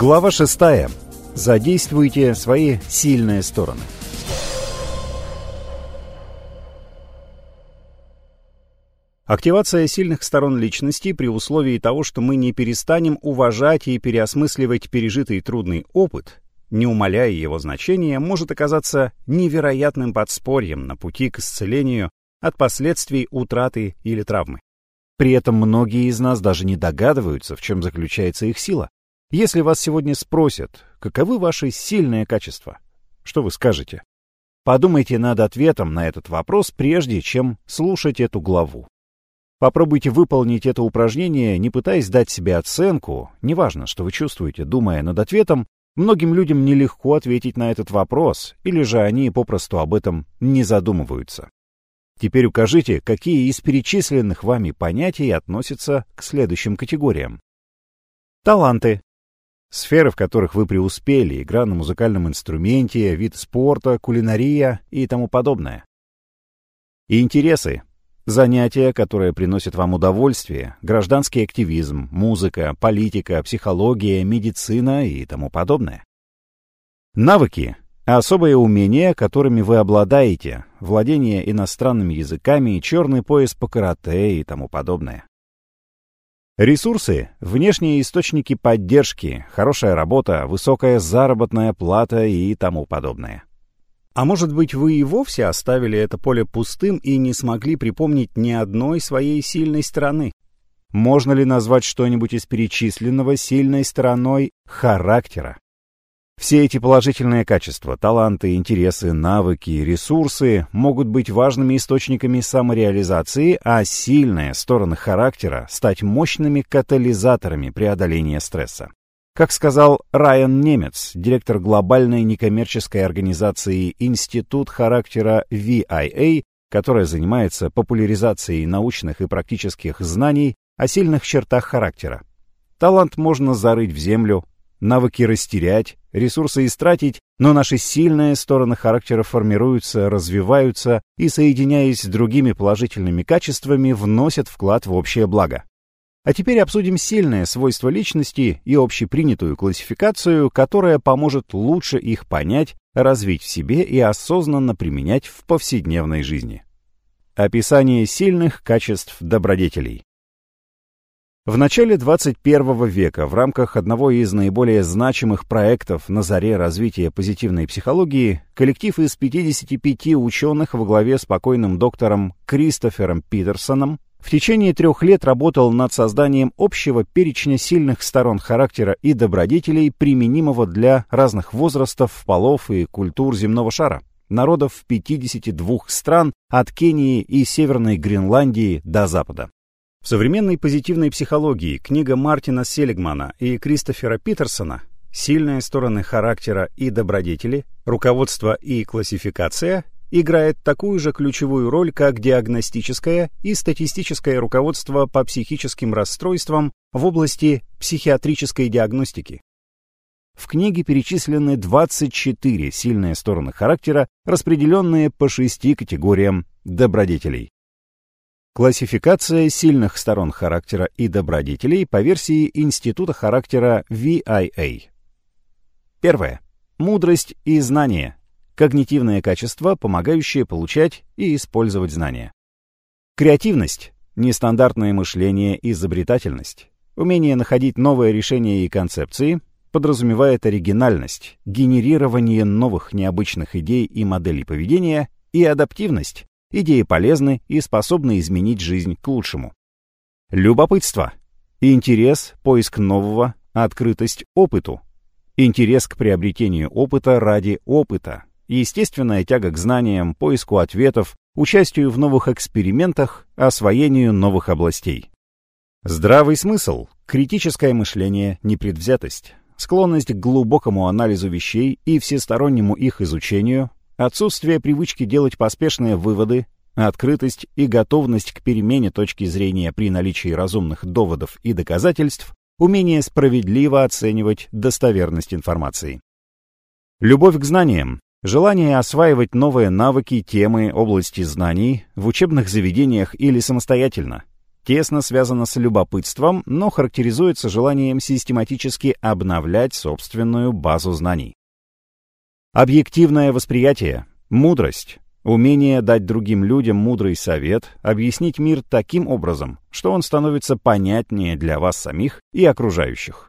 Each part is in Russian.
Глава 6. Задействуйте свои сильные стороны. Активация сильных сторон личности при условии того, что мы не перестанем уважать и переосмысливать пережитый трудный опыт, не умаляя его значения, может оказаться невероятным подспорьем на пути к исцелению от последствий утраты или травмы. При этом многие из нас даже не догадываются, в чем заключается их сила. Если вас сегодня спросят, каковы ваши сильные качества, что вы скажете? Подумайте над ответом на этот вопрос, прежде чем слушать эту главу. Попробуйте выполнить это упражнение, не пытаясь дать себе оценку, неважно, что вы чувствуете, думая над ответом, многим людям нелегко ответить на этот вопрос, или же они попросту об этом не задумываются. Теперь укажите, какие из перечисленных вами понятий относятся к следующим категориям. Таланты. Сферы, в которых вы преуспели, игра на музыкальном инструменте, вид спорта, кулинария и тому подобное. И интересы. Занятия, которые приносят вам удовольствие, гражданский активизм, музыка, политика, психология, медицина и тому подобное. Навыки Особые умения, которыми вы обладаете, владение иностранными языками, черный пояс по карате и тому подобное. Ресурсы, внешние источники поддержки, хорошая работа, высокая заработная плата и тому подобное. А может быть, вы и вовсе оставили это поле пустым и не смогли припомнить ни одной своей сильной стороны? Можно ли назвать что-нибудь из перечисленного сильной стороной характера? Все эти положительные качества, таланты, интересы, навыки, ресурсы могут быть важными источниками самореализации, а сильные стороны характера стать мощными катализаторами преодоления стресса. Как сказал Райан Немец, директор глобальной некоммерческой организации Институт характера VIA, которая занимается популяризацией научных и практических знаний о сильных чертах характера. Талант можно зарыть в землю, навыки растерять, ресурсы истратить, но наши сильные стороны характера формируются, развиваются и, соединяясь с другими положительными качествами, вносят вклад в общее благо. А теперь обсудим сильные свойства личности и общепринятую классификацию, которая поможет лучше их понять, развить в себе и осознанно применять в повседневной жизни. Описание сильных качеств добродетелей. В начале 21 века в рамках одного из наиболее значимых проектов на заре развития позитивной психологии коллектив из 55 ученых во главе с покойным доктором Кристофером Питерсоном в течение трех лет работал над созданием общего перечня сильных сторон характера и добродетелей, применимого для разных возрастов, полов и культур земного шара, народов 52 стран от Кении и Северной Гренландии до Запада. В современной позитивной психологии книга Мартина Селигмана и Кристофера Питерсона «Сильные стороны характера и добродетели. Руководство и классификация» играет такую же ключевую роль, как диагностическое и статистическое руководство по психическим расстройствам в области психиатрической диагностики. В книге перечислены 24 сильные стороны характера, распределенные по шести категориям добродетелей. Классификация сильных сторон характера и добродетелей по версии Института характера VIA. Первое. Мудрость и знание. Когнитивные качества, помогающие получать и использовать знания. Креативность. Нестандартное мышление и изобретательность. Умение находить новые решения и концепции подразумевает оригинальность, генерирование новых необычных идей и моделей поведения и адаптивность, Идеи полезны и способны изменить жизнь к лучшему. Любопытство. Интерес, поиск нового, открытость опыту. Интерес к приобретению опыта ради опыта. Естественная тяга к знаниям, поиску ответов, участию в новых экспериментах, освоению новых областей. Здравый смысл, критическое мышление, непредвзятость, склонность к глубокому анализу вещей и всестороннему их изучению, Отсутствие привычки делать поспешные выводы, открытость и готовность к перемене точки зрения при наличии разумных доводов и доказательств, умение справедливо оценивать достоверность информации. Любовь к знаниям, желание осваивать новые навыки, темы, области знаний в учебных заведениях или самостоятельно, тесно связано с любопытством, но характеризуется желанием систематически обновлять собственную базу знаний. Объективное восприятие, мудрость, умение дать другим людям мудрый совет, объяснить мир таким образом, что он становится понятнее для вас самих и окружающих.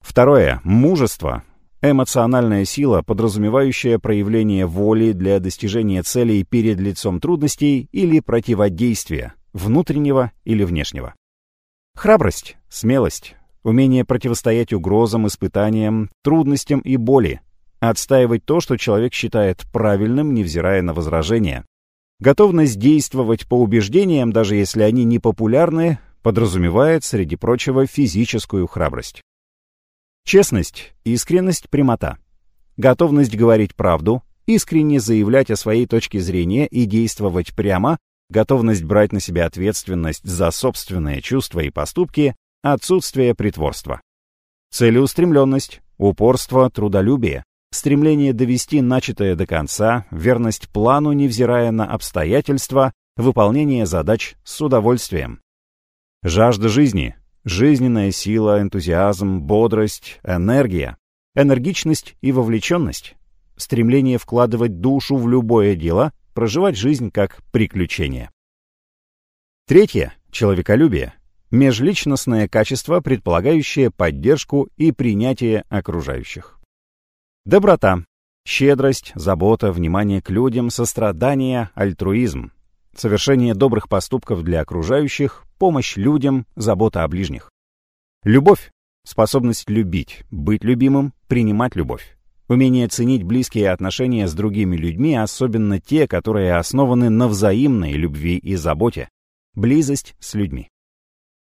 Второе. Мужество. Эмоциональная сила, подразумевающая проявление воли для достижения целей перед лицом трудностей или противодействия, внутреннего или внешнего. Храбрость, смелость, умение противостоять угрозам, испытаниям, трудностям и боли, отстаивать то, что человек считает правильным, невзирая на возражения. Готовность действовать по убеждениям, даже если они не популярны, подразумевает, среди прочего, физическую храбрость. Честность, искренность, прямота. Готовность говорить правду, искренне заявлять о своей точке зрения и действовать прямо, готовность брать на себя ответственность за собственные чувства и поступки, отсутствие притворства. Целеустремленность, упорство, трудолюбие, стремление довести начатое до конца, верность плану, невзирая на обстоятельства, выполнение задач с удовольствием. Жажда жизни, жизненная сила, энтузиазм, бодрость, энергия, энергичность и вовлеченность, стремление вкладывать душу в любое дело, проживать жизнь как приключение. Третье — человеколюбие, межличностное качество, предполагающее поддержку и принятие окружающих. Доброта, щедрость, забота, внимание к людям, сострадание, альтруизм, совершение добрых поступков для окружающих, помощь людям, забота о ближних. Любовь, способность любить, быть любимым, принимать любовь. Умение ценить близкие отношения с другими людьми, особенно те, которые основаны на взаимной любви и заботе. Близость с людьми.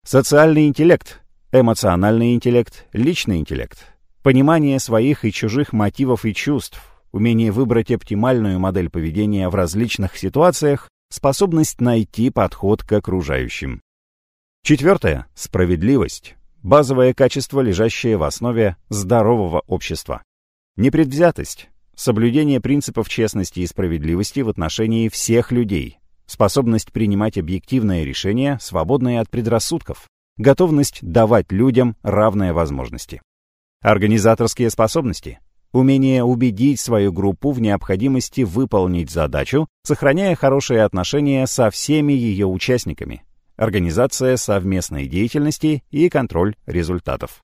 Социальный интеллект, эмоциональный интеллект, личный интеллект. Понимание своих и чужих мотивов и чувств, умение выбрать оптимальную модель поведения в различных ситуациях, способность найти подход к окружающим. Четвертое — справедливость. Базовое качество, лежащее в основе здорового общества. Непредвзятость, соблюдение принципов честности и справедливости в отношении всех людей, способность принимать объективные решения, свободные от предрассудков, готовность давать людям равные возможности. Организаторские способности, умение убедить свою группу в необходимости выполнить задачу, сохраняя хорошие отношения со всеми ее участниками, организация совместной деятельности и контроль результатов.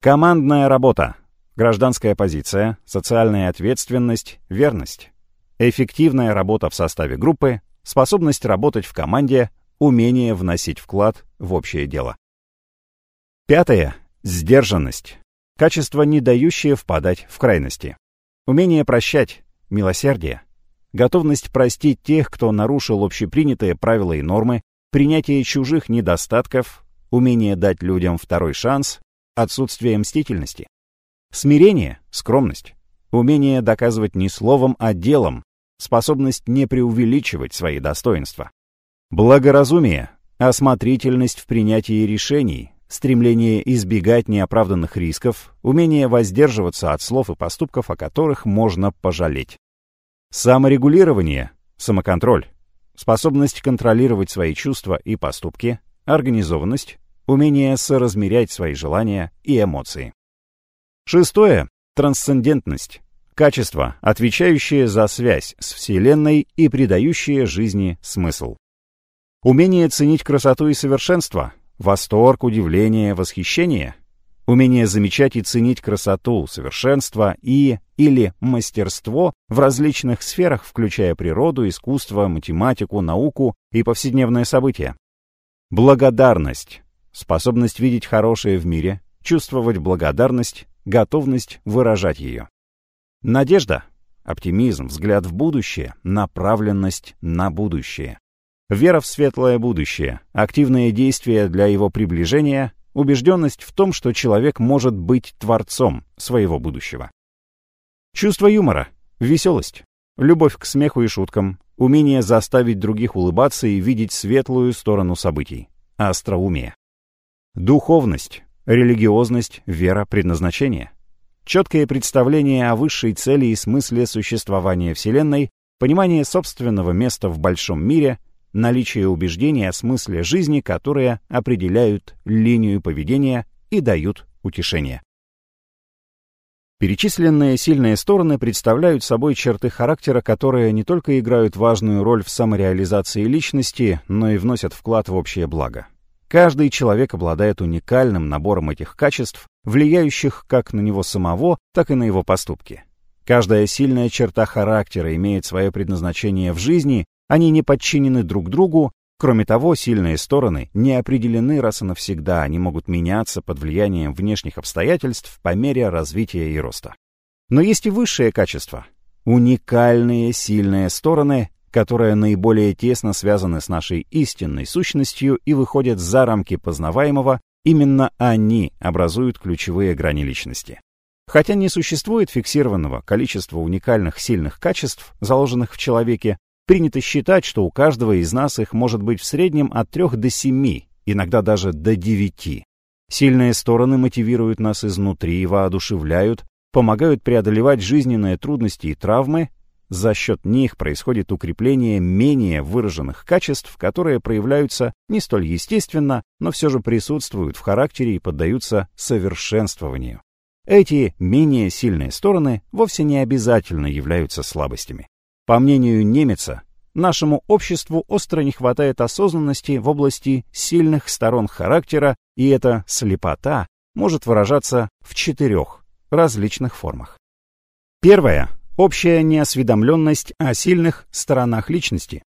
Командная работа, гражданская позиция, социальная ответственность, верность, эффективная работа в составе группы, способность работать в команде, умение вносить вклад в общее дело. Пятое. Сдержанность. Качество, не дающее впадать в крайности. Умение прощать, милосердие. Готовность простить тех, кто нарушил общепринятые правила и нормы, принятие чужих недостатков, умение дать людям второй шанс, отсутствие мстительности. Смирение, скромность, умение доказывать не словом, а делом, способность не преувеличивать свои достоинства. Благоразумие, осмотрительность в принятии решений, стремление избегать неоправданных рисков, умение воздерживаться от слов и поступков, о которых можно пожалеть. Саморегулирование, самоконтроль, способность контролировать свои чувства и поступки, организованность, умение соразмерять свои желания и эмоции. Шестое — трансцендентность. Качество, отвечающее за связь с Вселенной и придающее жизни смысл. Умение ценить красоту и совершенство, восторг, удивление, восхищение. Умение замечать и ценить красоту, совершенство и или мастерство в различных сферах, включая природу, искусство, математику, науку и повседневные события. Благодарность. Способность видеть хорошее в мире, чувствовать благодарность готовность выражать ее. Надежда, оптимизм, взгляд в будущее, направленность на будущее. Вера в светлое будущее, активные действия для его приближения, убежденность в том, что человек может быть творцом своего будущего. Чувство юмора, веселость, любовь к смеху и шуткам, умение заставить других улыбаться и видеть светлую сторону событий, остроумие. Духовность, религиозность, вера, предназначение. Четкое представление о высшей цели и смысле существования Вселенной, понимание собственного места в большом мире, наличие убеждений о смысле жизни, которые определяют линию поведения и дают утешение. Перечисленные сильные стороны представляют собой черты характера, которые не только играют важную роль в самореализации личности, но и вносят вклад в общее благо. Каждый человек обладает уникальным набором этих качеств, влияющих как на него самого, так и на его поступки. Каждая сильная черта характера имеет свое предназначение в жизни, они не подчинены друг другу, кроме того, сильные стороны не определены раз и навсегда, они могут меняться под влиянием внешних обстоятельств по мере развития и роста. Но есть и высшие качества, уникальные сильные стороны, которые наиболее тесно связаны с нашей истинной сущностью и выходят за рамки познаваемого, именно они образуют ключевые грани личности. Хотя не существует фиксированного количества уникальных сильных качеств, заложенных в человеке, принято считать, что у каждого из нас их может быть в среднем от 3 до 7, иногда даже до 9. Сильные стороны мотивируют нас изнутри и воодушевляют, помогают преодолевать жизненные трудности и травмы, за счет них происходит укрепление менее выраженных качеств, которые проявляются не столь естественно, но все же присутствуют в характере и поддаются совершенствованию. Эти менее сильные стороны вовсе не обязательно являются слабостями. По мнению немеца, нашему обществу остро не хватает осознанности в области сильных сторон характера, и эта слепота может выражаться в четырех различных формах. Первое Общая неосведомленность о сильных сторонах личности.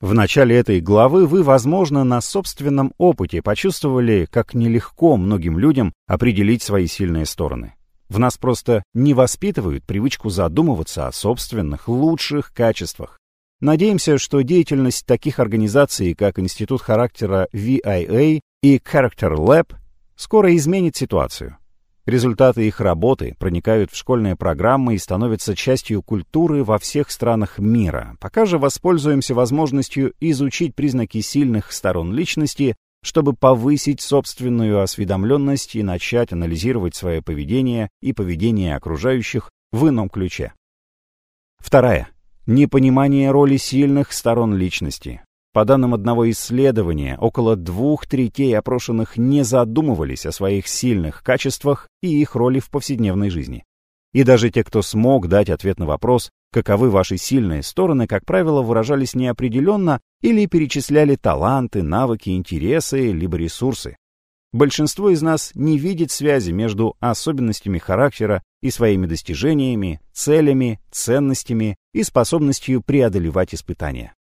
В начале этой главы вы, возможно, на собственном опыте почувствовали, как нелегко многим людям определить свои сильные стороны. В нас просто не воспитывают привычку задумываться о собственных лучших качествах. Надеемся, что деятельность таких организаций, как Институт характера VIA и Character Lab, скоро изменит ситуацию. Результаты их работы проникают в школьные программы и становятся частью культуры во всех странах мира. Пока же воспользуемся возможностью изучить признаки сильных сторон личности, чтобы повысить собственную осведомленность и начать анализировать свое поведение и поведение окружающих в ином ключе. Вторая. Непонимание роли сильных сторон личности. По данным одного исследования, около двух третей опрошенных не задумывались о своих сильных качествах и их роли в повседневной жизни. И даже те, кто смог дать ответ на вопрос, каковы ваши сильные стороны, как правило, выражались неопределенно или перечисляли таланты, навыки, интересы, либо ресурсы. Большинство из нас не видит связи между особенностями характера и своими достижениями, целями, ценностями и способностью преодолевать испытания.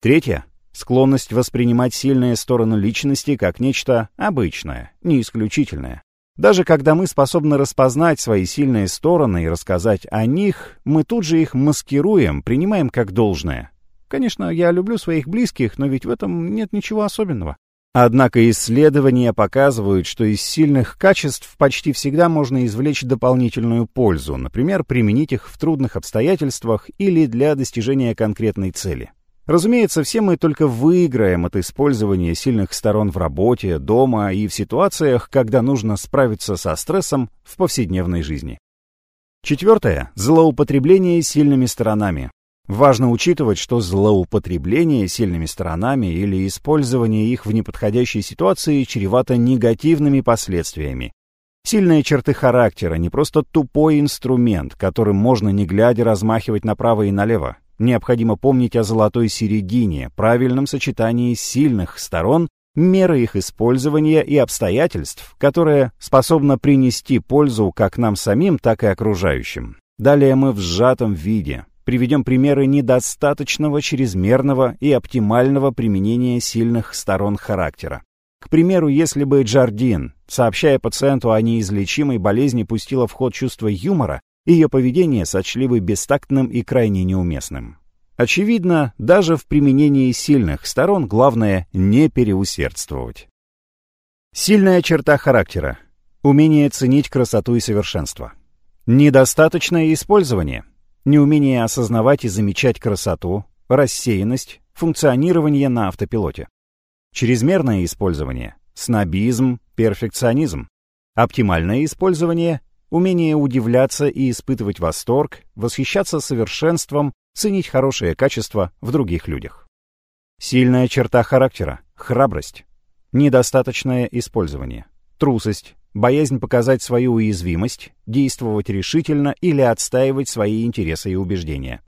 Третье Склонность воспринимать сильные стороны личности как нечто обычное, не исключительное. Даже когда мы способны распознать свои сильные стороны и рассказать о них, мы тут же их маскируем, принимаем как должное. Конечно, я люблю своих близких, но ведь в этом нет ничего особенного. Однако исследования показывают, что из сильных качеств почти всегда можно извлечь дополнительную пользу, например, применить их в трудных обстоятельствах или для достижения конкретной цели. Разумеется, все мы только выиграем от использования сильных сторон в работе, дома и в ситуациях, когда нужно справиться со стрессом в повседневной жизни. Четвертое. Злоупотребление сильными сторонами. Важно учитывать, что злоупотребление сильными сторонами или использование их в неподходящей ситуации чревато негативными последствиями. Сильные черты характера не просто тупой инструмент, которым можно не глядя размахивать направо и налево. Необходимо помнить о золотой середине, правильном сочетании сильных сторон, меры их использования и обстоятельств, которое способно принести пользу как нам самим, так и окружающим. Далее мы в сжатом виде приведем примеры недостаточного, чрезмерного и оптимального применения сильных сторон характера. К примеру, если бы Джардин, сообщая пациенту о неизлечимой болезни, пустила в ход чувство юмора, ее поведение сочли бы бестактным и крайне неуместным. Очевидно, даже в применении сильных сторон главное не переусердствовать. Сильная черта характера. Умение ценить красоту и совершенство. Недостаточное использование. Неумение осознавать и замечать красоту, рассеянность, функционирование на автопилоте. Чрезмерное использование. Снобизм, перфекционизм. Оптимальное использование умение удивляться и испытывать восторг, восхищаться совершенством, ценить хорошее качество в других людях. Сильная черта характера — храбрость. Недостаточное использование. Трусость, боязнь показать свою уязвимость, действовать решительно или отстаивать свои интересы и убеждения.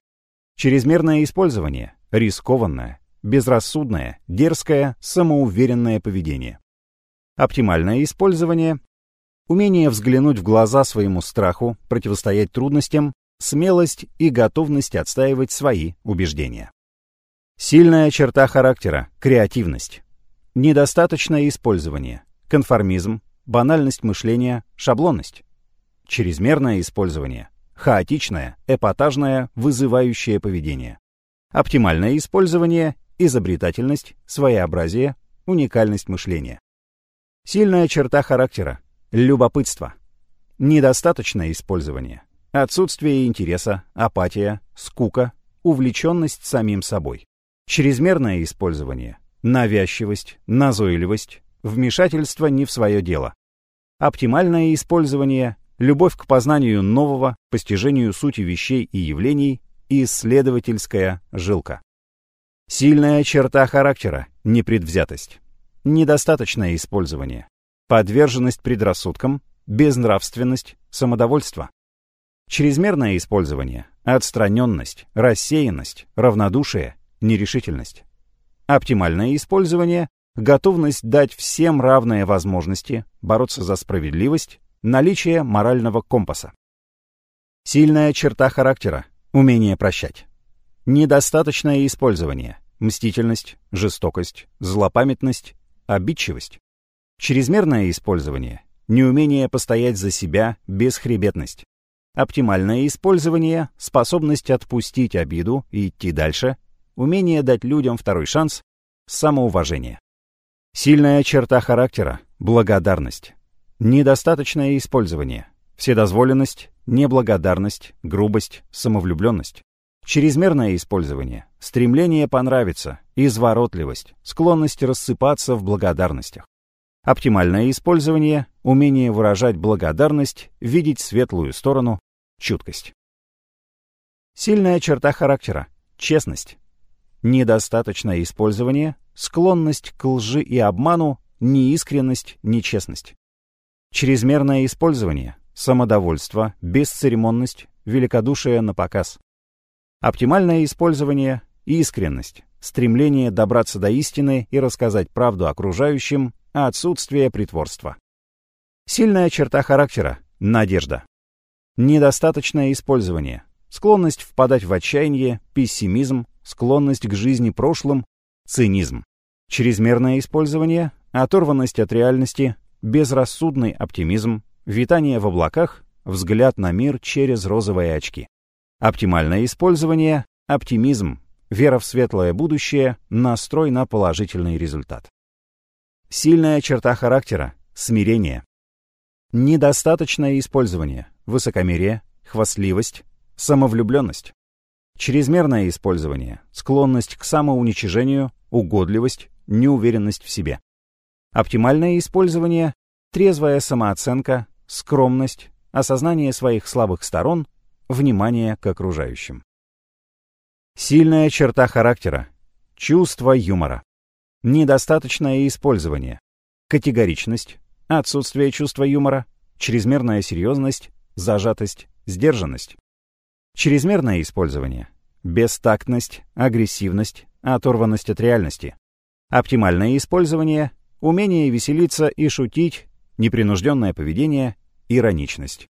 Чрезмерное использование, рискованное, безрассудное, дерзкое, самоуверенное поведение. Оптимальное использование — умение взглянуть в глаза своему страху, противостоять трудностям, смелость и готовность отстаивать свои убеждения. Сильная черта характера — креативность. Недостаточное использование, конформизм, банальность мышления, шаблонность. Чрезмерное использование, хаотичное, эпатажное, вызывающее поведение. Оптимальное использование, изобретательность, своеобразие, уникальность мышления. Сильная черта характера, любопытство. Недостаточное использование, отсутствие интереса, апатия, скука, увлеченность самим собой. Чрезмерное использование, навязчивость, назойливость, вмешательство не в свое дело. Оптимальное использование — любовь к познанию нового, постижению сути вещей и явлений исследовательская жилка. Сильная черта характера — непредвзятость. Недостаточное использование. Подверженность предрассудкам, безнравственность, самодовольство. Чрезмерное использование — отстраненность, рассеянность, равнодушие, нерешительность. Оптимальное использование готовность дать всем равные возможности, бороться за справедливость, наличие морального компаса. Сильная черта характера — умение прощать. Недостаточное использование — мстительность, жестокость, злопамятность, обидчивость. Чрезмерное использование — неумение постоять за себя, бесхребетность. Оптимальное использование — способность отпустить обиду и идти дальше, умение дать людям второй шанс, самоуважение. Сильная черта характера — благодарность. Недостаточное использование. Вседозволенность, неблагодарность, грубость, самовлюбленность. Чрезмерное использование, стремление понравиться, изворотливость, склонность рассыпаться в благодарностях. Оптимальное использование, умение выражать благодарность, видеть светлую сторону, чуткость. Сильная черта характера — честность. Недостаточное использование, склонность к лжи и обману, неискренность, нечестность. Чрезмерное использование, самодовольство, бесцеремонность, великодушие на показ. Оптимальное использование — искренность, стремление добраться до истины и рассказать правду окружающим, а отсутствие притворства. Сильная черта характера — надежда. Недостаточное использование, склонность впадать в отчаяние, пессимизм, склонность к жизни прошлым, цинизм. Чрезмерное использование, оторванность от реальности, безрассудный оптимизм, витание в облаках, взгляд на мир через розовые очки. Оптимальное использование, оптимизм, вера в светлое будущее, настрой на положительный результат. Сильная черта характера — смирение. Недостаточное использование, высокомерие, хвастливость, самовлюбленность. Чрезмерное использование, склонность к самоуничижению, угодливость, неуверенность в себе. Оптимальное использование — трезвая самооценка, скромность, осознание своих слабых сторон, внимание к окружающим. Сильная черта характера — чувство юмора. Недостаточное использование, категоричность, отсутствие чувства юмора, чрезмерная серьезность, зажатость, сдержанность. Чрезмерное использование, бестактность, агрессивность, оторванность от реальности. Оптимальное использование, умение веселиться и шутить, непринужденное поведение, ироничность.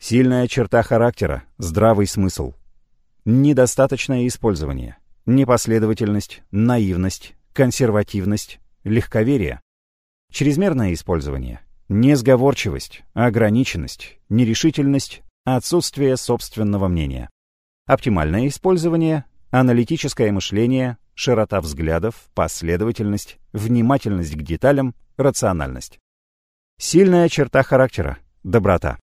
Сильная черта характера, здравый смысл. Недостаточное использование, непоследовательность, наивность, консервативность, легковерие. Чрезмерное использование, несговорчивость, ограниченность, нерешительность, отсутствие собственного мнения. Оптимальное использование аналитическое мышление, широта взглядов, последовательность, внимательность к деталям, рациональность. Сильная черта характера — доброта.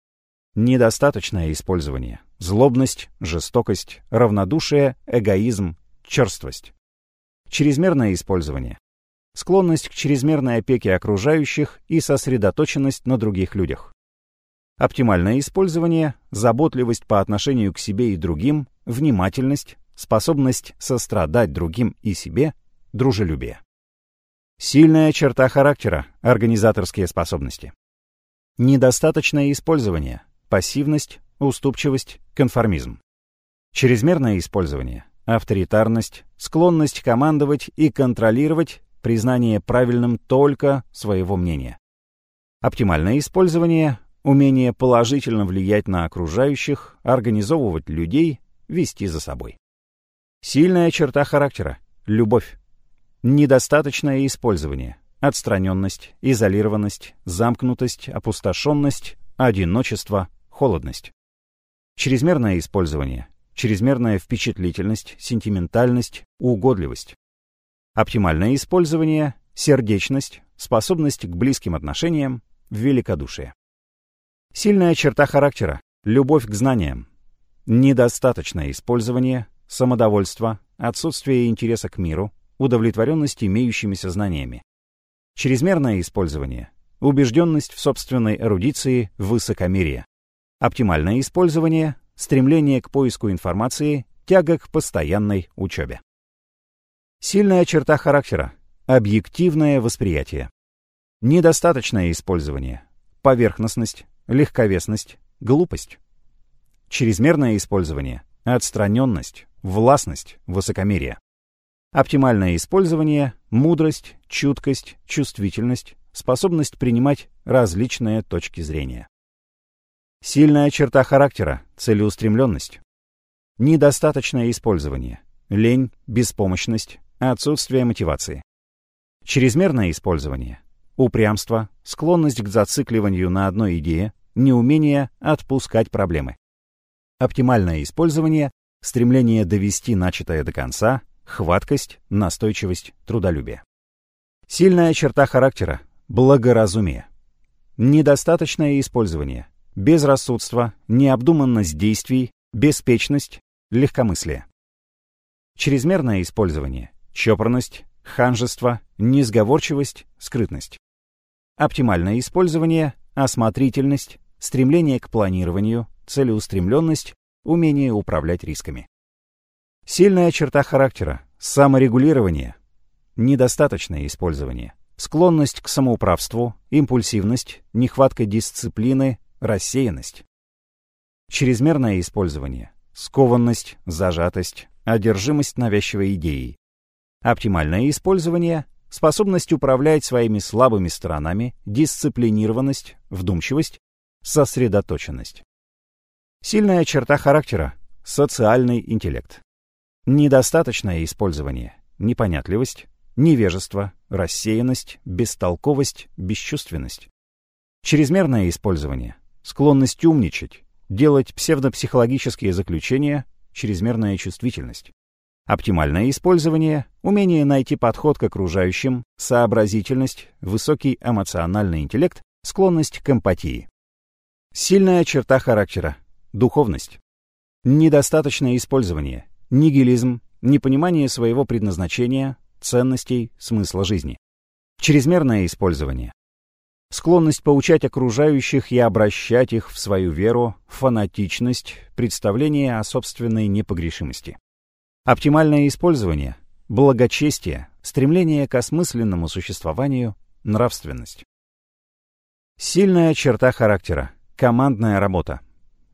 Недостаточное использование — злобность, жестокость, равнодушие, эгоизм, черствость. Чрезмерное использование — склонность к чрезмерной опеке окружающих и сосредоточенность на других людях. Оптимальное использование — заботливость по отношению к себе и другим, внимательность, способность сострадать другим и себе, дружелюбие. Сильная черта характера – организаторские способности. Недостаточное использование – пассивность, уступчивость, конформизм. Чрезмерное использование – авторитарность, склонность командовать и контролировать, признание правильным только своего мнения. Оптимальное использование – умение положительно влиять на окружающих, организовывать людей, вести за собой. Сильная черта характера – любовь. Недостаточное использование – отстраненность, изолированность, замкнутость, опустошенность, одиночество, холодность. Чрезмерное использование – чрезмерная впечатлительность, сентиментальность, угодливость. Оптимальное использование – сердечность, способность к близким отношениям, великодушие. Сильная черта характера – любовь к знаниям. Недостаточное использование – самодовольство, отсутствие интереса к миру, удовлетворенность имеющимися знаниями. Чрезмерное использование – убежденность в собственной эрудиции, высокомерие. Оптимальное использование – стремление к поиску информации, тяга к постоянной учебе. Сильная черта характера – объективное восприятие. Недостаточное использование – поверхностность, легковесность, глупость. Чрезмерное использование – отстраненность, властность, высокомерие. Оптимальное использование – мудрость, чуткость, чувствительность, способность принимать различные точки зрения. Сильная черта характера – целеустремленность. Недостаточное использование – лень, беспомощность, отсутствие мотивации. Чрезмерное использование – упрямство, склонность к зацикливанию на одной идее, неумение отпускать проблемы. Оптимальное использование – стремление довести начатое до конца, хваткость, настойчивость, трудолюбие. Сильная черта характера – благоразумие. Недостаточное использование – безрассудство, необдуманность действий, беспечность, легкомыслие. Чрезмерное использование – чопорность, ханжество, несговорчивость, скрытность. Оптимальное использование – осмотрительность, стремление к планированию, целеустремленность, умение управлять рисками. Сильная черта характера – саморегулирование, недостаточное использование, склонность к самоуправству, импульсивность, нехватка дисциплины, рассеянность. Чрезмерное использование – скованность, зажатость, одержимость навязчивой идеей. Оптимальное использование – способность управлять своими слабыми сторонами, дисциплинированность, вдумчивость, сосредоточенность. Сильная черта характера – социальный интеллект. Недостаточное использование, непонятливость, невежество, рассеянность, бестолковость, бесчувственность. Чрезмерное использование, склонность умничать, делать псевдопсихологические заключения, чрезмерная чувствительность. Оптимальное использование, умение найти подход к окружающим, сообразительность, высокий эмоциональный интеллект, склонность к эмпатии. Сильная черта характера, Духовность. Недостаточное использование. Нигилизм. Непонимание своего предназначения, ценностей, смысла жизни. Чрезмерное использование. Склонность поучать окружающих и обращать их в свою веру, фанатичность, представление о собственной непогрешимости. Оптимальное использование. Благочестие, стремление к осмысленному существованию, нравственность. Сильная черта характера. Командная работа.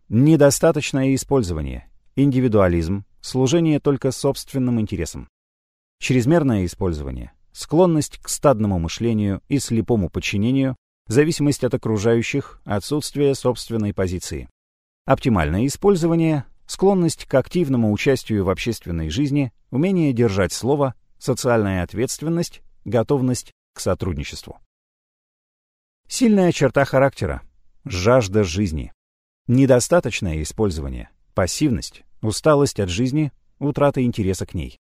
Недостаточное использование, индивидуализм, служение только собственным интересам. Чрезмерное использование, склонность к стадному мышлению и слепому подчинению, зависимость от окружающих, отсутствие собственной позиции. Оптимальное использование, склонность к активному участию в общественной жизни, умение держать слово, социальная ответственность, готовность к сотрудничеству. Сильная черта характера – жажда жизни. Недостаточное использование, пассивность, усталость от жизни, утрата интереса к ней.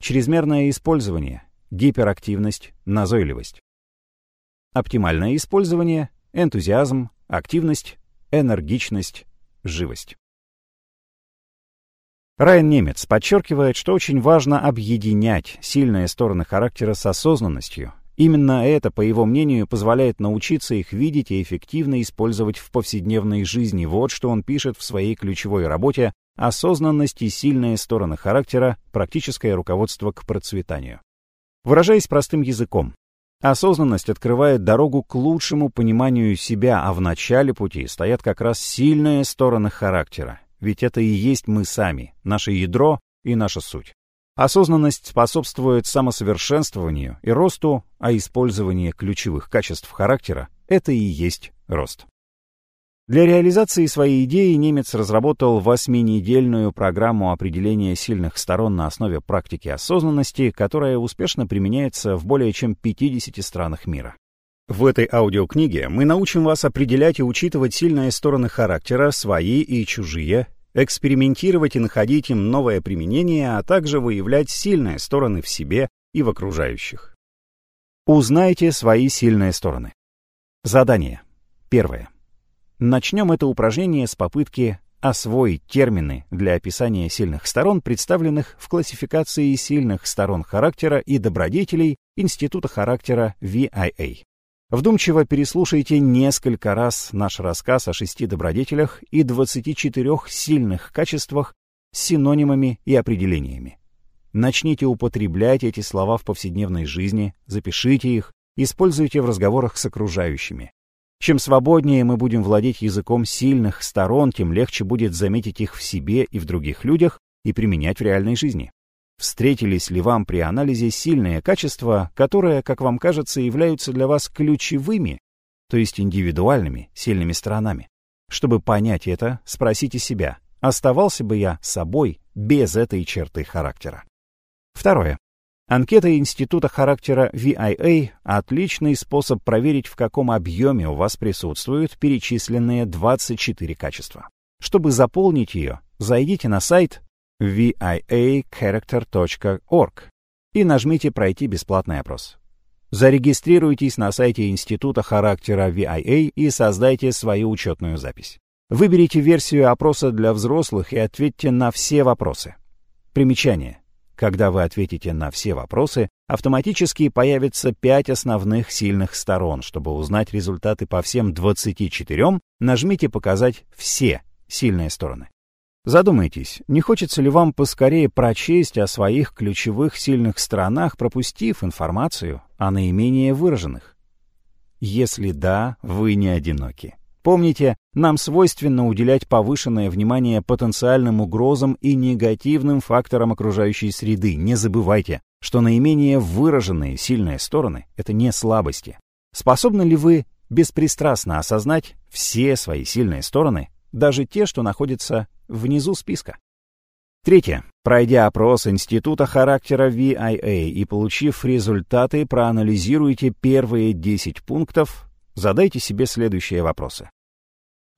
Чрезмерное использование, гиперактивность, назойливость. Оптимальное использование, энтузиазм, активность, энергичность, живость. Райан Немец подчеркивает, что очень важно объединять сильные стороны характера с осознанностью Именно это, по его мнению, позволяет научиться их видеть и эффективно использовать в повседневной жизни. Вот что он пишет в своей ключевой работе осознанность и сильные стороны характера, практическое руководство к процветанию. Выражаясь простым языком, осознанность открывает дорогу к лучшему пониманию себя, а в начале пути стоят как раз сильные стороны характера, ведь это и есть мы сами, наше ядро и наша суть. Осознанность способствует самосовершенствованию и росту, а использование ключевых качеств характера — это и есть рост. Для реализации своей идеи немец разработал восьминедельную программу определения сильных сторон на основе практики осознанности, которая успешно применяется в более чем 50 странах мира. В этой аудиокниге мы научим вас определять и учитывать сильные стороны характера, свои и чужие, экспериментировать и находить им новое применение, а также выявлять сильные стороны в себе и в окружающих. Узнайте свои сильные стороны. Задание. Первое. Начнем это упражнение с попытки освоить термины для описания сильных сторон, представленных в классификации сильных сторон характера и добродетелей Института характера VIA. Вдумчиво переслушайте несколько раз наш рассказ о шести добродетелях и 24 сильных качествах с синонимами и определениями. Начните употреблять эти слова в повседневной жизни, запишите их, используйте в разговорах с окружающими. Чем свободнее мы будем владеть языком сильных сторон, тем легче будет заметить их в себе и в других людях и применять в реальной жизни. Встретились ли вам при анализе сильные качества, которые, как вам кажется, являются для вас ключевыми, то есть индивидуальными, сильными сторонами? Чтобы понять это, спросите себя, оставался бы я собой без этой черты характера? Второе. Анкета Института характера VIA – отличный способ проверить, в каком объеме у вас присутствуют перечисленные 24 качества. Чтобы заполнить ее, зайдите на сайт viacharacter.org и нажмите «Пройти бесплатный опрос». Зарегистрируйтесь на сайте Института характера VIA и создайте свою учетную запись. Выберите версию опроса для взрослых и ответьте на все вопросы. Примечание. Когда вы ответите на все вопросы, автоматически появится 5 основных сильных сторон. Чтобы узнать результаты по всем 24, нажмите «Показать все сильные стороны». Задумайтесь, не хочется ли вам поскорее прочесть о своих ключевых сильных сторонах, пропустив информацию о наименее выраженных? Если да, вы не одиноки. Помните, нам свойственно уделять повышенное внимание потенциальным угрозам и негативным факторам окружающей среды. Не забывайте, что наименее выраженные сильные стороны — это не слабости. Способны ли вы беспристрастно осознать все свои сильные стороны, даже те, что находятся внизу списка. Третье. Пройдя опрос Института характера VIA и получив результаты, проанализируйте первые 10 пунктов, задайте себе следующие вопросы.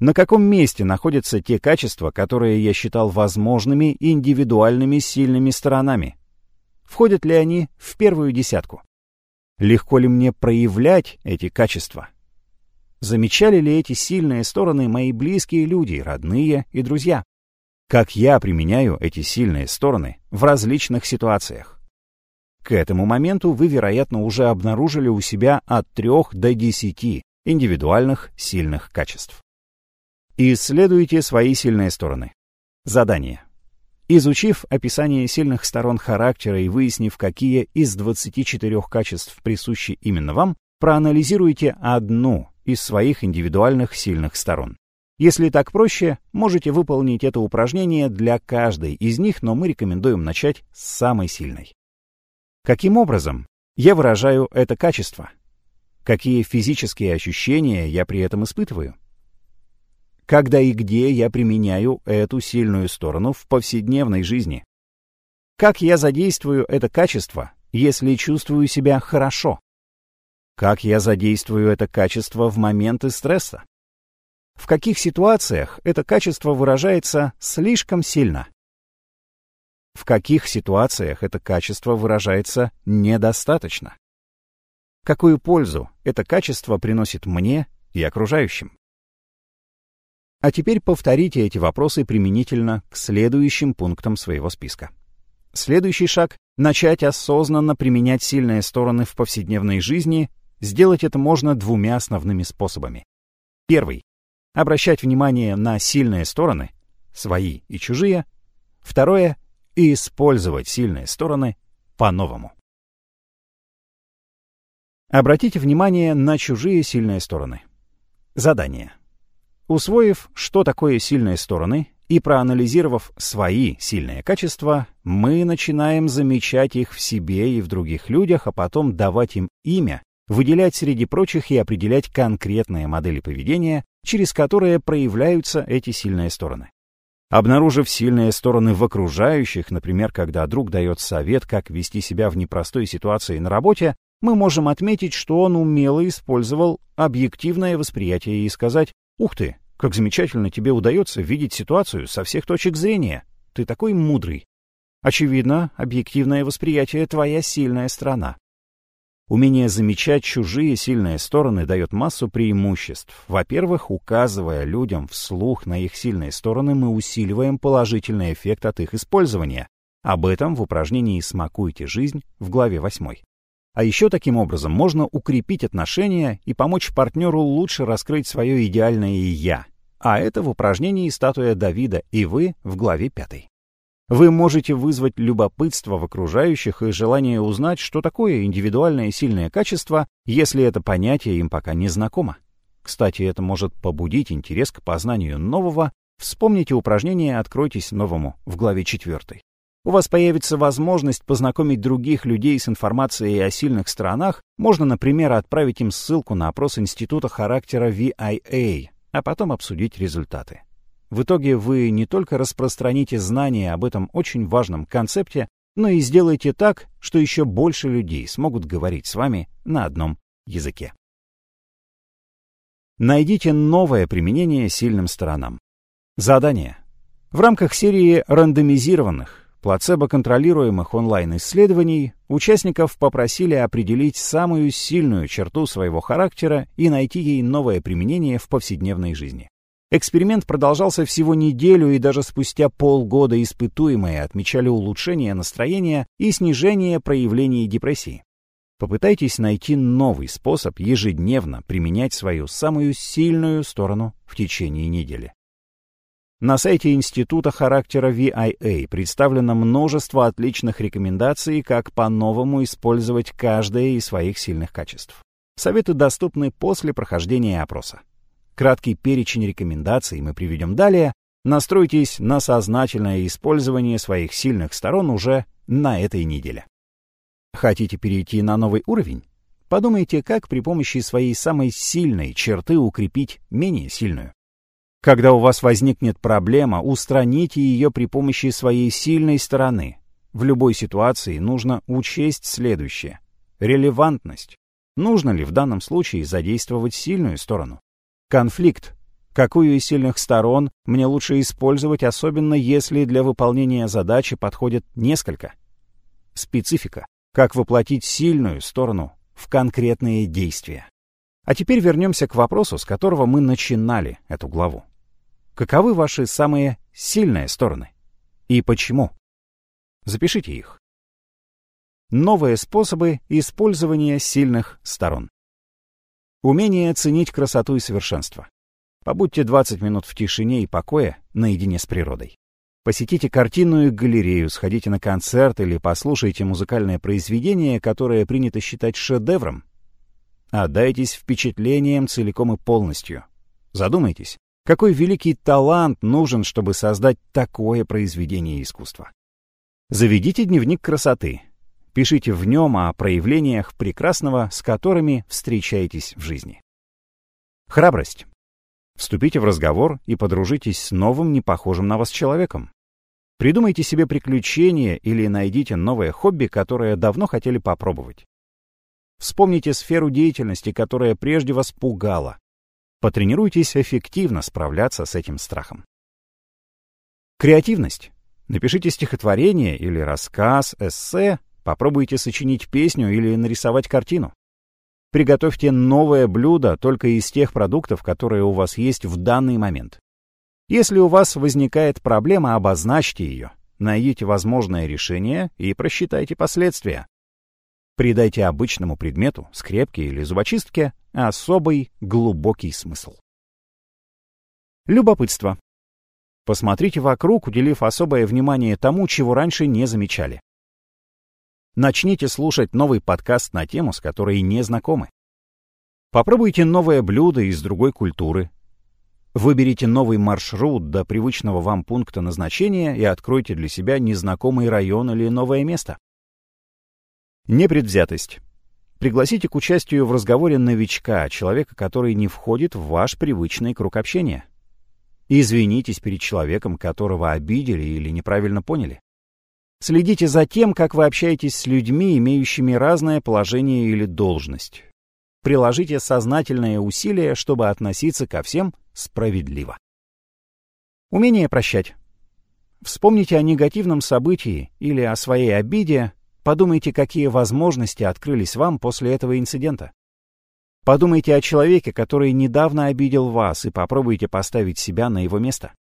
На каком месте находятся те качества, которые я считал возможными индивидуальными сильными сторонами? Входят ли они в первую десятку? Легко ли мне проявлять эти качества? Замечали ли эти сильные стороны мои близкие люди, родные и друзья? Как я применяю эти сильные стороны в различных ситуациях? К этому моменту вы, вероятно, уже обнаружили у себя от 3 до 10 индивидуальных сильных качеств. Исследуйте свои сильные стороны. Задание. Изучив описание сильных сторон характера и выяснив, какие из 24 качеств присущи именно вам, проанализируйте одну из своих индивидуальных сильных сторон. Если так проще, можете выполнить это упражнение для каждой из них, но мы рекомендуем начать с самой сильной. Каким образом я выражаю это качество? Какие физические ощущения я при этом испытываю? Когда и где я применяю эту сильную сторону в повседневной жизни? Как я задействую это качество, если чувствую себя хорошо? Как я задействую это качество в моменты стресса? В каких ситуациях это качество выражается слишком сильно? В каких ситуациях это качество выражается недостаточно? Какую пользу это качество приносит мне и окружающим? А теперь повторите эти вопросы применительно к следующим пунктам своего списка. Следующий шаг — начать осознанно применять сильные стороны в повседневной жизни Сделать это можно двумя основными способами. Первый — обращать внимание на сильные стороны. свои и чужие. Второе — использовать сильные стороны по-новому. Обратите внимание на чужие сильные стороны. Задание. Усвоив, что такое сильные стороны, и проанализировав свои сильные качества, мы начинаем замечать их в себе и в других людях, а потом давать им имя, выделять среди прочих и определять конкретные модели поведения, через которые проявляются эти сильные стороны. Обнаружив сильные стороны в окружающих, например, когда друг дает совет, как вести себя в непростой ситуации на работе, мы можем отметить, что он умело использовал объективное восприятие и сказать «Ух ты, как замечательно тебе удается видеть ситуацию со всех точек зрения. Ты такой мудрый. Очевидно, объективное восприятие — твоя сильная сторона. Умение замечать чужие сильные стороны дает массу преимуществ. Во-первых, указывая людям вслух на их сильные стороны, мы усиливаем положительный эффект от их использования. Об этом в упражнении «Смакуйте жизнь» в главе 8. А еще таким образом можно укрепить отношения и помочь партнеру лучше раскрыть свое идеальное «я». А это в упражнении «Статуя Давида» и вы в главе 5. Вы можете вызвать любопытство в окружающих и желание узнать, что такое индивидуальное сильное качество, если это понятие им пока не знакомо. Кстати, это может побудить интерес к познанию нового. Вспомните упражнение «Откройтесь новому» в главе 4 у вас появится возможность познакомить других людей с информацией о сильных сторонах, можно, например, отправить им ссылку на опрос Института характера VIA, а потом обсудить результаты. В итоге вы не только распространите знания об этом очень важном концепте, но и сделаете так, что еще больше людей смогут говорить с вами на одном языке. Найдите новое применение сильным сторонам. Задание. В рамках серии рандомизированных плацебо-контролируемых онлайн-исследований участников попросили определить самую сильную черту своего характера и найти ей новое применение в повседневной жизни. Эксперимент продолжался всего неделю, и даже спустя полгода испытуемые отмечали улучшение настроения и снижение проявлений депрессии. Попытайтесь найти новый способ ежедневно применять свою самую сильную сторону в течение недели. На сайте Института характера VIA представлено множество отличных рекомендаций, как по-новому использовать каждое из своих сильных качеств. Советы доступны после прохождения опроса. Краткий перечень рекомендаций мы приведем далее. Настройтесь на сознательное использование своих сильных сторон уже на этой неделе. Хотите перейти на новый уровень? Подумайте, как при помощи своей самой сильной черты укрепить менее сильную. Когда у вас возникнет проблема, устраните ее при помощи своей сильной стороны. В любой ситуации нужно учесть следующее. Релевантность. Нужно ли в данном случае задействовать сильную сторону? Конфликт. Какую из сильных сторон мне лучше использовать, особенно если для выполнения задачи подходит несколько? Специфика. Как воплотить сильную сторону в конкретные действия? А теперь вернемся к вопросу, с которого мы начинали эту главу. Каковы ваши самые сильные стороны? И почему? Запишите их. Новые способы использования сильных сторон. Умение ценить красоту и совершенство. Побудьте 20 минут в тишине и покое наедине с природой. Посетите картинную галерею, сходите на концерт или послушайте музыкальное произведение, которое принято считать шедевром. Отдайтесь впечатлениям целиком и полностью. Задумайтесь, какой великий талант нужен, чтобы создать такое произведение искусства? Заведите дневник красоты. Пишите в нем о проявлениях прекрасного, с которыми встречаетесь в жизни. Храбрость. Вступите в разговор и подружитесь с новым, непохожим на вас человеком. Придумайте себе приключения или найдите новое хобби, которое давно хотели попробовать. Вспомните сферу деятельности, которая прежде вас пугала. Потренируйтесь эффективно справляться с этим страхом. Креативность. Напишите стихотворение или рассказ, эссе, попробуйте сочинить песню или нарисовать картину. Приготовьте новое блюдо только из тех продуктов, которые у вас есть в данный момент. Если у вас возникает проблема, обозначьте ее, найдите возможное решение и просчитайте последствия. Придайте обычному предмету, скрепке или зубочистке, особый глубокий смысл. Любопытство. Посмотрите вокруг, уделив особое внимание тому, чего раньше не замечали. Начните слушать новый подкаст на тему, с которой не знакомы. Попробуйте новое блюдо из другой культуры. Выберите новый маршрут до привычного вам пункта назначения и откройте для себя незнакомый район или новое место. Непредвзятость. Пригласите к участию в разговоре новичка, человека, который не входит в ваш привычный круг общения. Извинитесь перед человеком, которого обидели или неправильно поняли. Следите за тем, как вы общаетесь с людьми, имеющими разное положение или должность. Приложите сознательное усилие, чтобы относиться ко всем справедливо. Умение прощать. Вспомните о негативном событии или о своей обиде, подумайте, какие возможности открылись вам после этого инцидента. Подумайте о человеке, который недавно обидел вас, и попробуйте поставить себя на его место.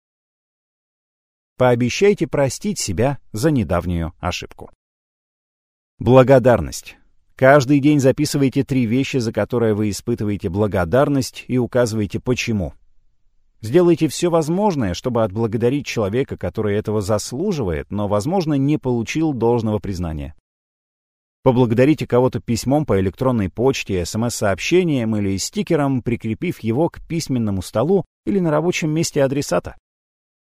Пообещайте простить себя за недавнюю ошибку. Благодарность. Каждый день записывайте три вещи, за которые вы испытываете благодарность, и указывайте почему. Сделайте все возможное, чтобы отблагодарить человека, который этого заслуживает, но, возможно, не получил должного признания. Поблагодарите кого-то письмом по электронной почте, смс-сообщением или стикером, прикрепив его к письменному столу или на рабочем месте адресата.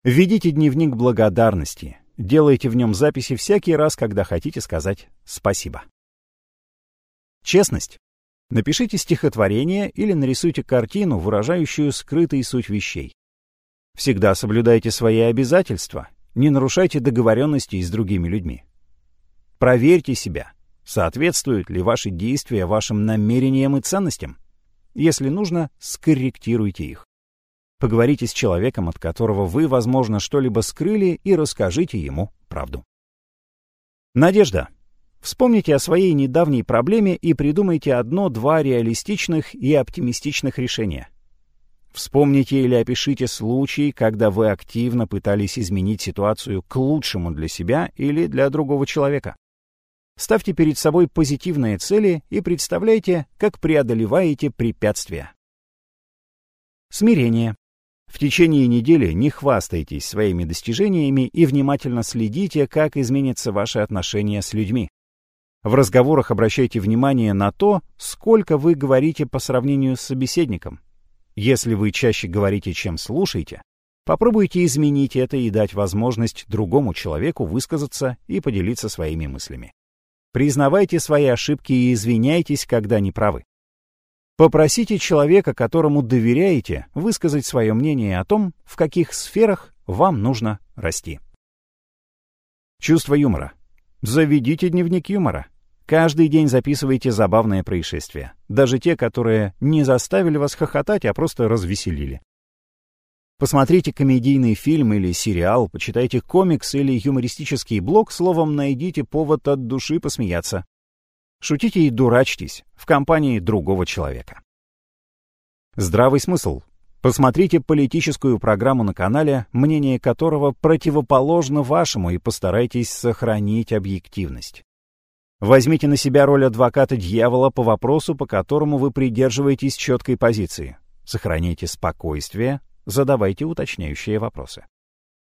Введите дневник благодарности. Делайте в нем записи всякий раз, когда хотите сказать «спасибо». Честность. Напишите стихотворение или нарисуйте картину, выражающую скрытый суть вещей. Всегда соблюдайте свои обязательства, не нарушайте договоренностей с другими людьми. Проверьте себя, соответствуют ли ваши действия вашим намерениям и ценностям. Если нужно, скорректируйте их. Поговорите с человеком, от которого вы, возможно, что-либо скрыли, и расскажите ему правду. Надежда. Вспомните о своей недавней проблеме и придумайте одно-два реалистичных и оптимистичных решения. Вспомните или опишите случай, когда вы активно пытались изменить ситуацию к лучшему для себя или для другого человека. Ставьте перед собой позитивные цели и представляйте, как преодолеваете препятствия. Смирение. В течение недели не хвастайтесь своими достижениями и внимательно следите, как изменятся ваши отношения с людьми. В разговорах обращайте внимание на то, сколько вы говорите по сравнению с собеседником. Если вы чаще говорите, чем слушаете, попробуйте изменить это и дать возможность другому человеку высказаться и поделиться своими мыслями. Признавайте свои ошибки и извиняйтесь, когда неправы. Попросите человека, которому доверяете, высказать свое мнение о том, в каких сферах вам нужно расти. Чувство юмора. Заведите дневник юмора. Каждый день записывайте забавные происшествия, даже те, которые не заставили вас хохотать, а просто развеселили. Посмотрите комедийный фильм или сериал, почитайте комикс или юмористический блог, словом, найдите повод от души посмеяться. Шутите и дурачьтесь в компании другого человека. Здравый смысл. Посмотрите политическую программу на канале, мнение которого противоположно вашему, и постарайтесь сохранить объективность. Возьмите на себя роль адвоката дьявола по вопросу, по которому вы придерживаетесь четкой позиции. Сохраняйте спокойствие, задавайте уточняющие вопросы.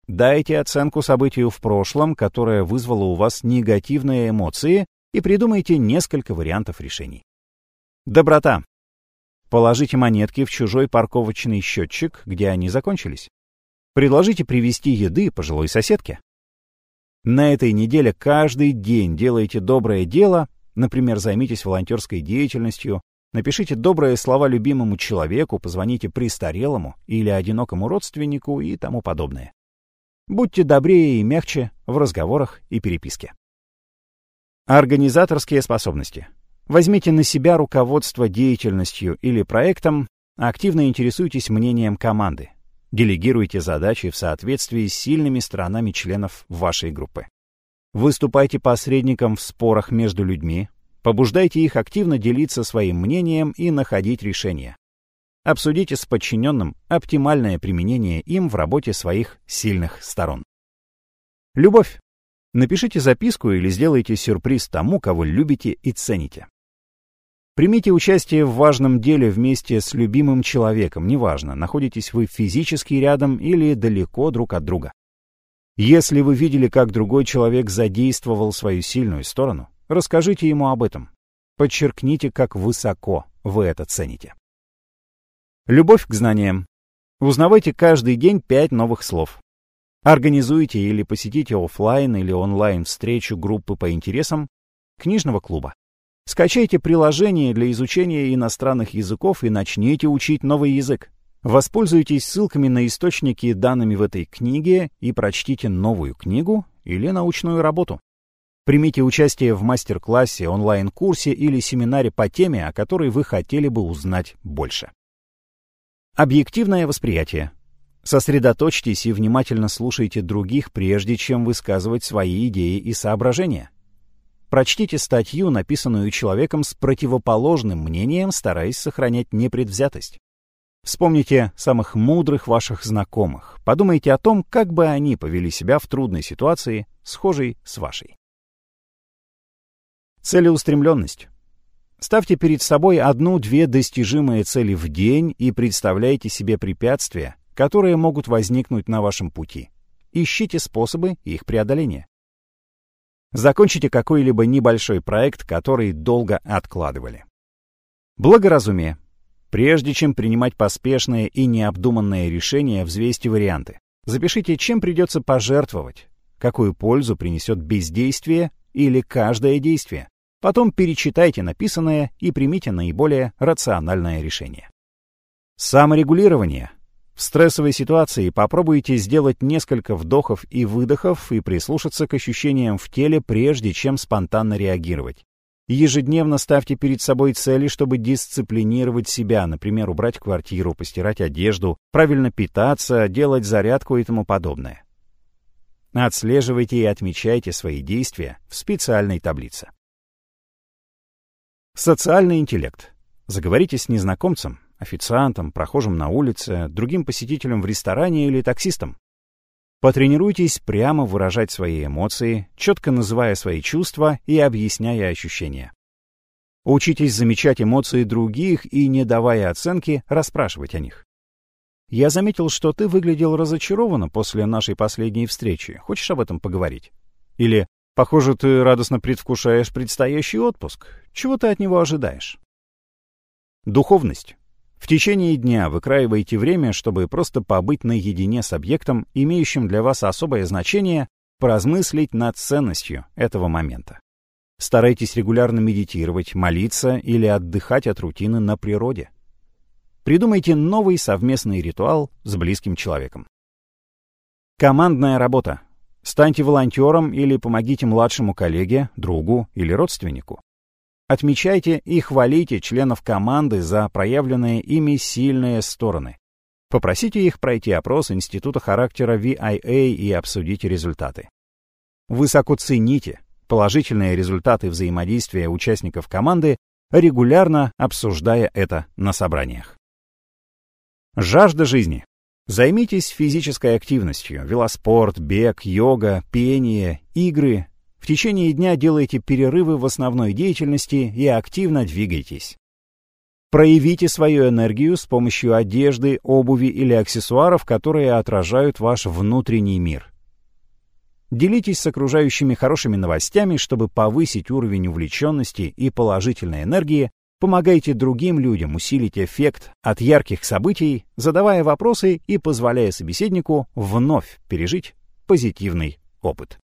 Дайте оценку событию в прошлом, которое вызвало у вас негативные эмоции, и придумайте несколько вариантов решений. Доброта. Положите монетки в чужой парковочный счетчик, где они закончились. Предложите привезти еды пожилой соседке. На этой неделе каждый день делайте доброе дело, например, займитесь волонтерской деятельностью, напишите добрые слова любимому человеку, позвоните престарелому или одинокому родственнику и тому подобное. Будьте добрее и мягче в разговорах и переписке. Организаторские способности. Возьмите на себя руководство деятельностью или проектом, активно интересуйтесь мнением команды. Делегируйте задачи в соответствии с сильными сторонами членов вашей группы. Выступайте посредником в спорах между людьми, побуждайте их активно делиться своим мнением и находить решения. Обсудите с подчиненным оптимальное применение им в работе своих сильных сторон. Любовь. Напишите записку или сделайте сюрприз тому, кого любите и цените. Примите участие в важном деле вместе с любимым человеком, неважно, находитесь вы физически рядом или далеко друг от друга. Если вы видели, как другой человек задействовал свою сильную сторону, расскажите ему об этом. Подчеркните, как высоко вы это цените. Любовь к знаниям. Узнавайте каждый день пять новых слов. Организуйте или посетите офлайн или онлайн встречу группы по интересам книжного клуба. Скачайте приложение для изучения иностранных языков и начните учить новый язык. Воспользуйтесь ссылками на источники данными в этой книге и прочтите новую книгу или научную работу. Примите участие в мастер-классе, онлайн-курсе или семинаре по теме, о которой вы хотели бы узнать больше. Объективное восприятие. Сосредоточьтесь и внимательно слушайте других, прежде чем высказывать свои идеи и соображения. Прочтите статью, написанную человеком с противоположным мнением, стараясь сохранять непредвзятость. Вспомните самых мудрых ваших знакомых. Подумайте о том, как бы они повели себя в трудной ситуации, схожей с вашей. Целеустремленность. Ставьте перед собой одну-две достижимые цели в день и представляйте себе препятствия, которые могут возникнуть на вашем пути. Ищите способы их преодоления. Закончите какой-либо небольшой проект, который долго откладывали. Благоразумие. Прежде чем принимать поспешные и необдуманные решения, взвесьте варианты. Запишите, чем придется пожертвовать, какую пользу принесет бездействие или каждое действие. Потом перечитайте написанное и примите наиболее рациональное решение. Саморегулирование в стрессовой ситуации попробуйте сделать несколько вдохов и выдохов и прислушаться к ощущениям в теле, прежде чем спонтанно реагировать. Ежедневно ставьте перед собой цели, чтобы дисциплинировать себя, например, убрать квартиру, постирать одежду, правильно питаться, делать зарядку и тому подобное. Отслеживайте и отмечайте свои действия в специальной таблице. Социальный интеллект. Заговорите с незнакомцем, официантом, прохожим на улице, другим посетителем в ресторане или таксистом. Потренируйтесь прямо выражать свои эмоции, четко называя свои чувства и объясняя ощущения. Учитесь замечать эмоции других и, не давая оценки, расспрашивать о них. Я заметил, что ты выглядел разочарованно после нашей последней встречи. Хочешь об этом поговорить? Или, похоже, ты радостно предвкушаешь предстоящий отпуск. Чего ты от него ожидаешь? Духовность. В течение дня выкраивайте время, чтобы просто побыть наедине с объектом, имеющим для вас особое значение, поразмыслить над ценностью этого момента. Старайтесь регулярно медитировать, молиться или отдыхать от рутины на природе. Придумайте новый совместный ритуал с близким человеком. Командная работа. Станьте волонтером или помогите младшему коллеге, другу или родственнику. Отмечайте и хвалите членов команды за проявленные ими сильные стороны. Попросите их пройти опрос Института характера VIA и обсудите результаты. Высоко цените положительные результаты взаимодействия участников команды, регулярно обсуждая это на собраниях. Жажда жизни. Займитесь физической активностью, велоспорт, бег, йога, пение, игры, течение дня делайте перерывы в основной деятельности и активно двигайтесь. Проявите свою энергию с помощью одежды, обуви или аксессуаров, которые отражают ваш внутренний мир. Делитесь с окружающими хорошими новостями, чтобы повысить уровень увлеченности и положительной энергии, помогайте другим людям усилить эффект от ярких событий, задавая вопросы и позволяя собеседнику вновь пережить позитивный опыт.